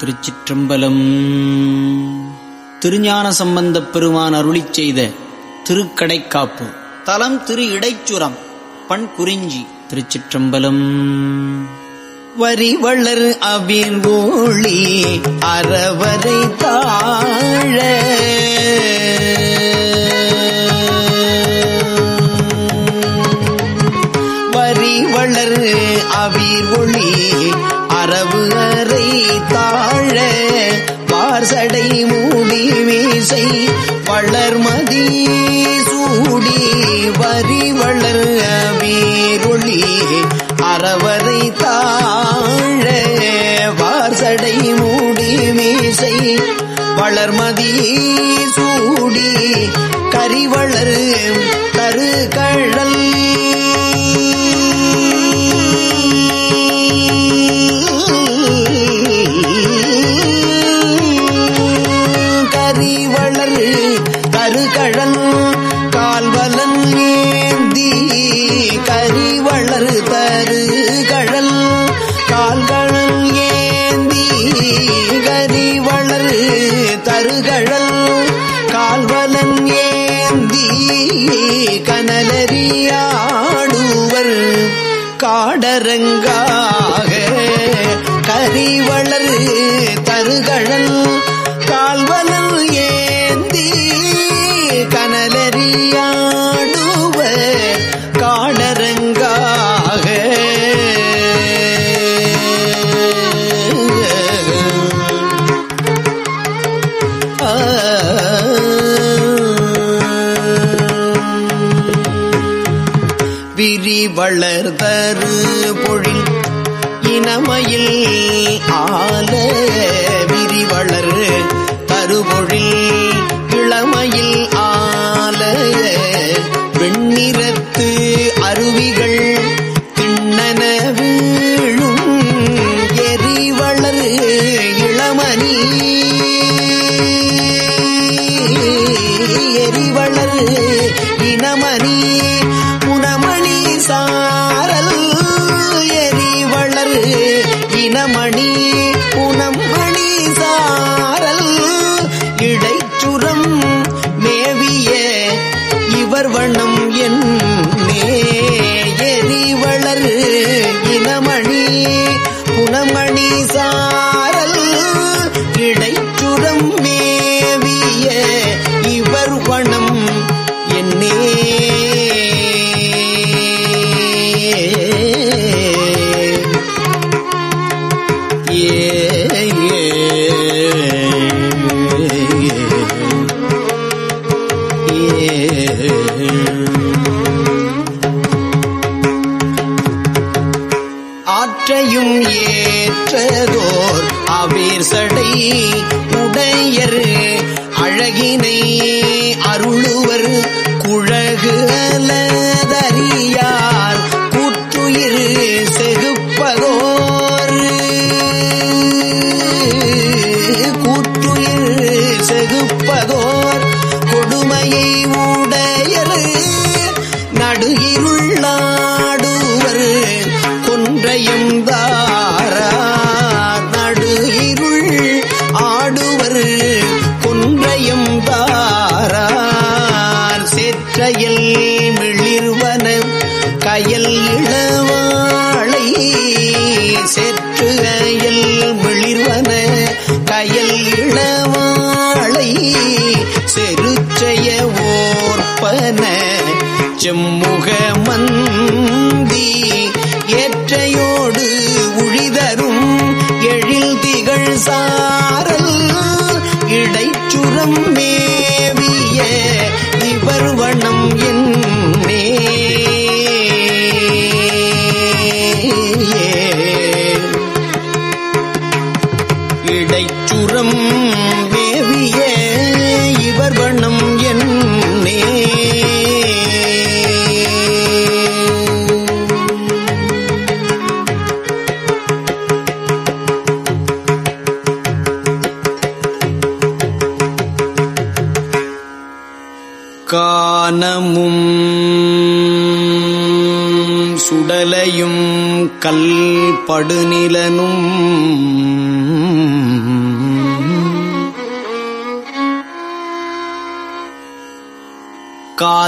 திருச்சிற்றம்பலம். திருஞான சம்பந்தப் பெருமான் அருளி செய்த திருக்கடைக்காப்பு. தலம் திரு இடைச்சுரம் பண் குறிஞ்சி திருச்சிற்றம்பலம். வரிவளர் அபின் ஊழி அறவரை தாழ. சடை மூடி மீசை வளர்மதி சூடி வரி வளர் வீரொளி அறவரை தாழ வார்சடை மூடி மீசை வளர்மதி சூடி கரிவளர் கால்வலன் ஏந்தி கரிவளர் தரு கழல் கால்கழல் ஏந்தி கரிவளர் தருகழல். கால்வலன் ஏந்தி கனலறியாடுவர். காடரங்காக கரிவளர் தருகழல். வளர் தரு பொழில் இனமையில் ஆல விரிவளர் தருபொழில் இளமயில் ஆல வெண்ணிறத்து அருவிகள் திண்ணன வீழும் எரிவளர் இளமணி. எரிவளர் இனமணி. மிளிர்வன கயல் இளவாளை செருச்செய ஓர்ப்பன செம்முக மந்த வண்ணம்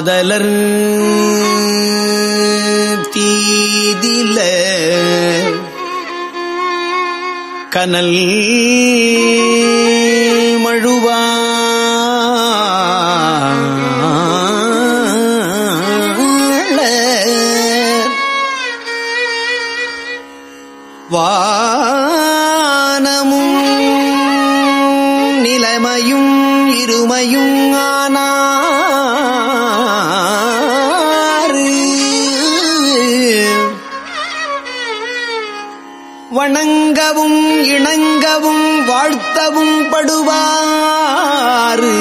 காதலர் தீதில கனல் மழுவா வணங்கவும் இணங்கவும் வாழ்த்தவும் படுவாறு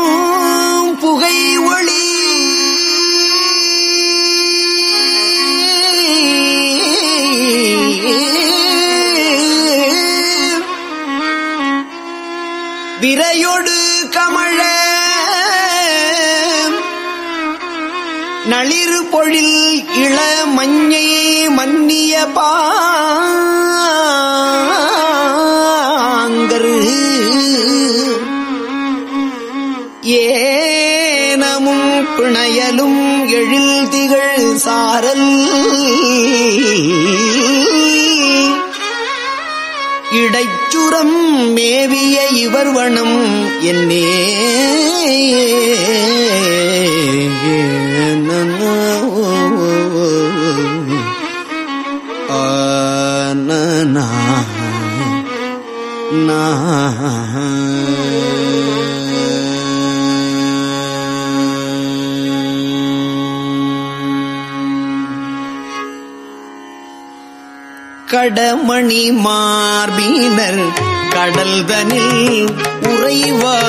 நானமும் புகை நளிறு பொழில் இள மஞ்சை மன்னிய பாங்கரு. ஏனமும் பிணையலும் எழில் திகழ் சாரல். இடைச்சுரம் மேவிய இவர்வனம் என்னே. கடமணி மார்பினர் கடல்தனில் உறைவார்.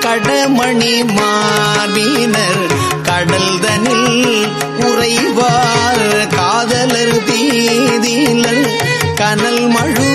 கடமணி மார்பினர் கடல்தனில் உறைவார். காதலர் தீதிலர் கனல் மழு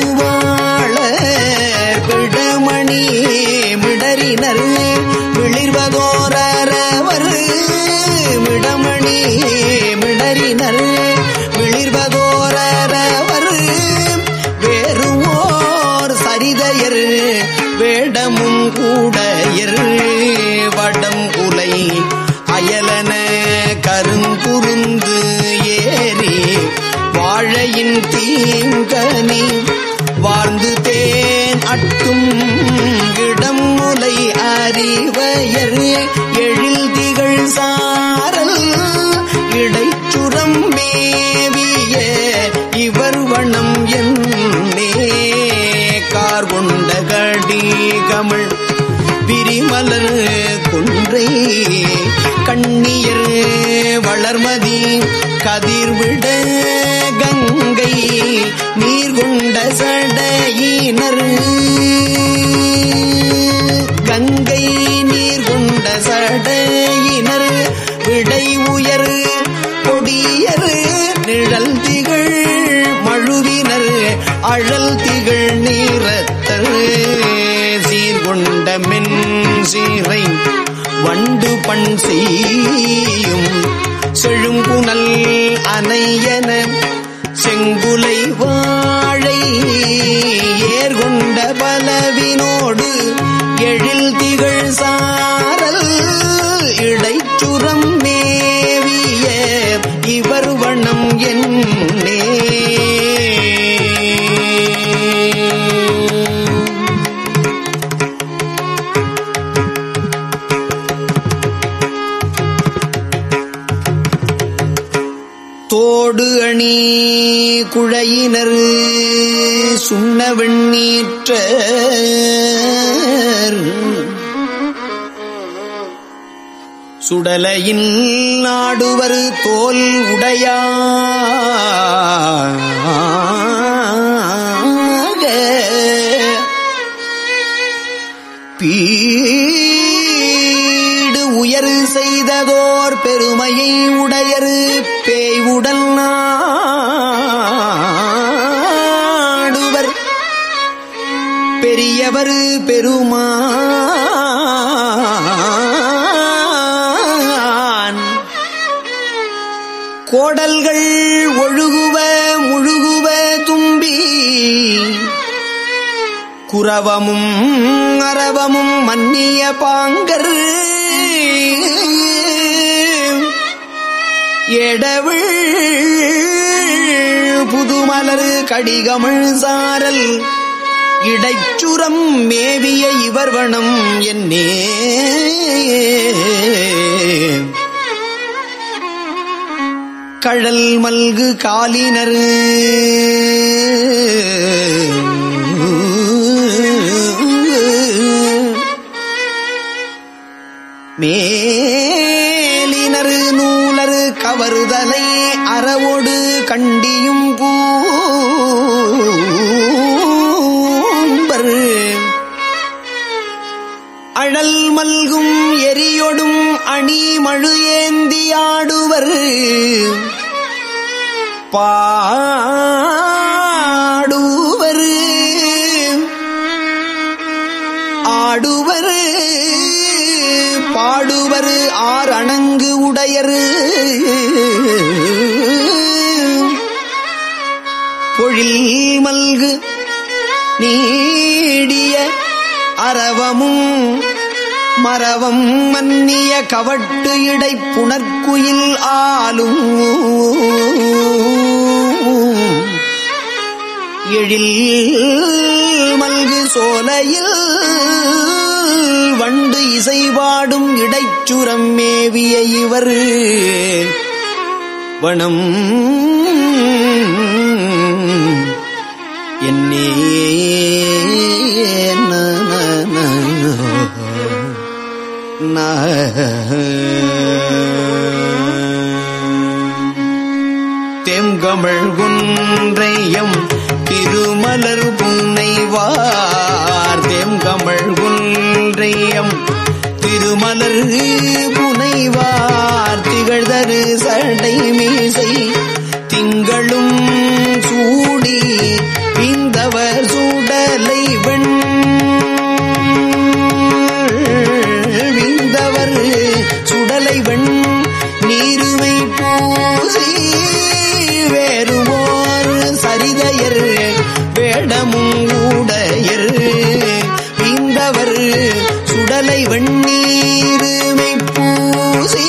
அடை அறிவயர் எழில் திகழ் சாரல் இடைச்சுரம் மேவிய இவர் வண்ணம் என்னே. கார் கொண்ட கடி கமிழ் பிரிமலர் குன்றை. கண்ணியர் வளர்மதி கதிர்விட கங்கை நீர் கொண்ட சடையினர். கொண்ட விடை உயர் கொடியரு நிழல் திகழ் மழுவினர் அழல் திகழ் நீரத்தர். சீர்கொண்ட மென் சீரை வண்டு பண் செய்யும் செழும்புணல் அனையன செங்குலை வாழை குழையினர் சுண்ண வெண்ணீற்ற சுடலையின் நாடுவர் தோல் உடையாக பீடு உயர் செய்ததோர் பெருமையை உடையரு பேய் உடல் நான் பெருமான். கோடல்கள் ஒழுகுவ முழுகுவ தும்பி. குரவமும் அரவமும் மன்னிய பாங்கர். எடவிழ் புதுமலர் கடிகமிழ் சாரல் இடைச்சுரம் மேவிய இவர்வனம் என்னே. கழல் மல்கு காலினர். மேலினரு நூலரு கவருதலை அறவோடு கண்டியும் பூ. அழல் மல்கும் எரியொடும் அணி மழு ஏந்தியாடுவர் பாடுவர். ஆடுவர். பாடுவர் ஆர் அணங்கு உடையரு. பொழில் மல்கு நீடிய அரவமும் மரவம் மன்னிய கவட்டு இடை புணர்க்குயில் ஆளும் எழில் மல்கு சோலையில் வண்டு இசைவாடும் இடைச்சுரம் மேவிய இவர் வனம் என்னே தெங்கமிழ் குன்றையம் திருமலர் புனைவார் தெங்கமிழ் குன்றையம் திருமலர் புனைவார் திகழ்தரு சடை மீசை திங்களும் சூடி இந்தவர் வெண்ணீருமை பூசி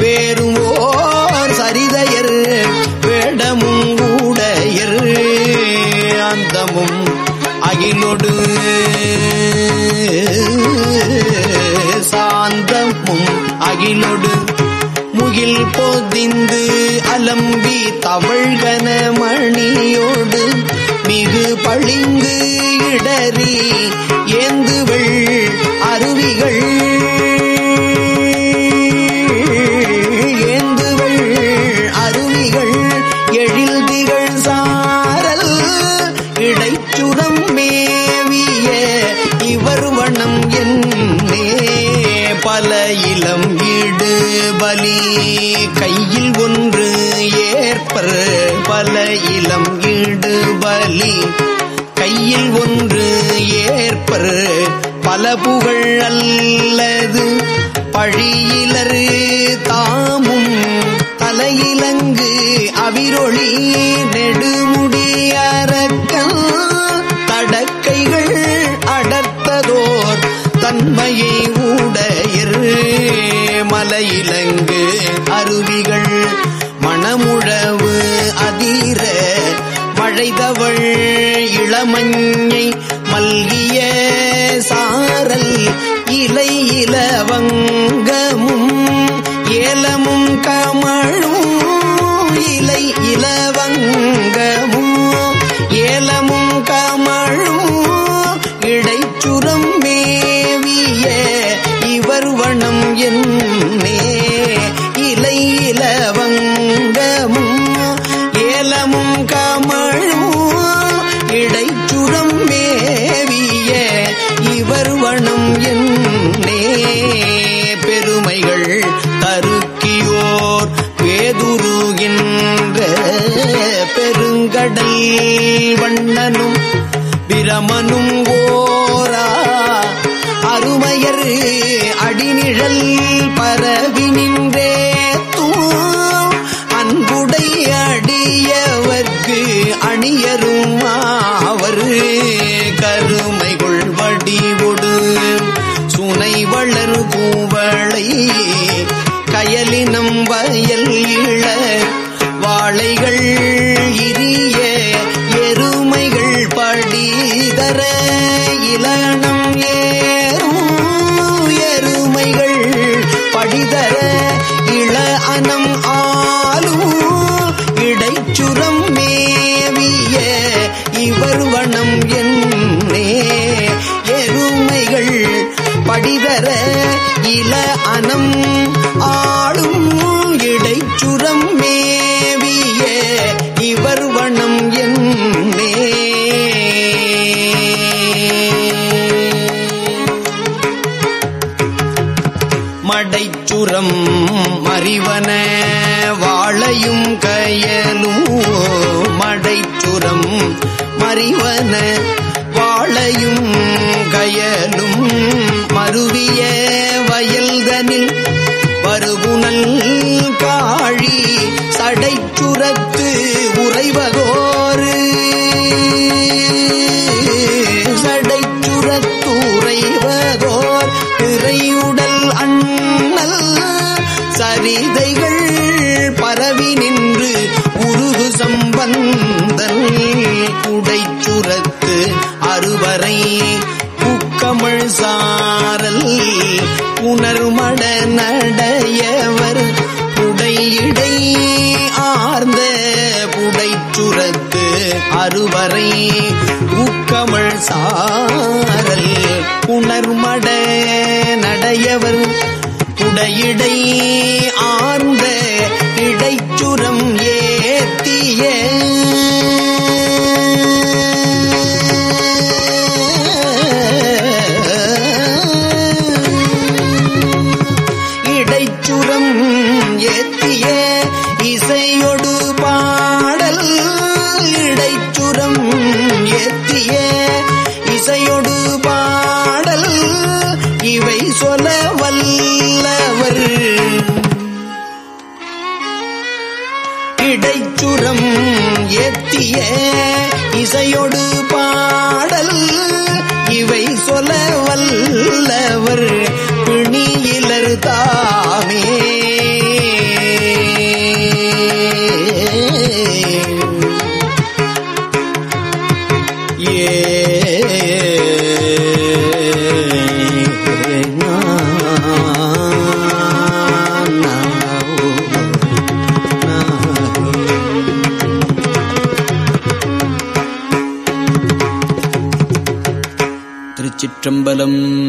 வேறுவோர் சரிதையர் வேடமும் கூடையர் அந்தமும் அகிலொடு சாந்தமும் அகிலொடு முகில் பொதிந்து அலம்பி தமிழ்கன மணியோடு மிகு பளிங்கு இடறி ஏந்துவள் அருவிகள் ஏந்துவள் அருவிகள் எழில் திகழ் சாரல் இடைச்சுடம் மேவிய இவர் வண்ணம் என்னே. பல இளம் ஈடு பலி கையில் ஒன்று ஏற்பர் பல இளம் ஈடு பலி கையில் ஒன்று ஏற்பர். பல புகழ் அல்லது பழியிலரு தாமும் தலையிலங்கு அவிரொளி நெடுமுடியறக்கம் தடக்கைகள் அடர்த்ததோர் தன்மையை உடையர் மலையிலங்கு அருவிகள் மணமுழவு அதிர அழைதவள் இளமஞ்சை மல்கிய சாரல் இலை இலவங்கமும் கடை வண்ணனும் பிரமனும் ஓரா அருமையர் அடிநிழல் மடைச்சுரம் மறிவன வாழையும் கயலும். மடைச்சுரம் மறிவன வாழையும் கயலும். மருவிய வயல்தனில் பருகுணல் காழி சடைச்சுரத்து உறைவகோ சரிதைகள் பரவி நின்று உருகு சம்பந்தல் உடைச்சுரத்து அறுவரை. புக்கமிழ் சாரல் புனர்மட நடையவர் புடையிடை ஆர்ந்த புடைச்சுரத்து அறுவரை. ஊக்கமிழ் சாரல் புனர்மட நடையவர் உடையிடை ஆர்ந்த இடைச்சுரம் சொல்ல வல்லவர். திருச்சிற்றம்பலம்.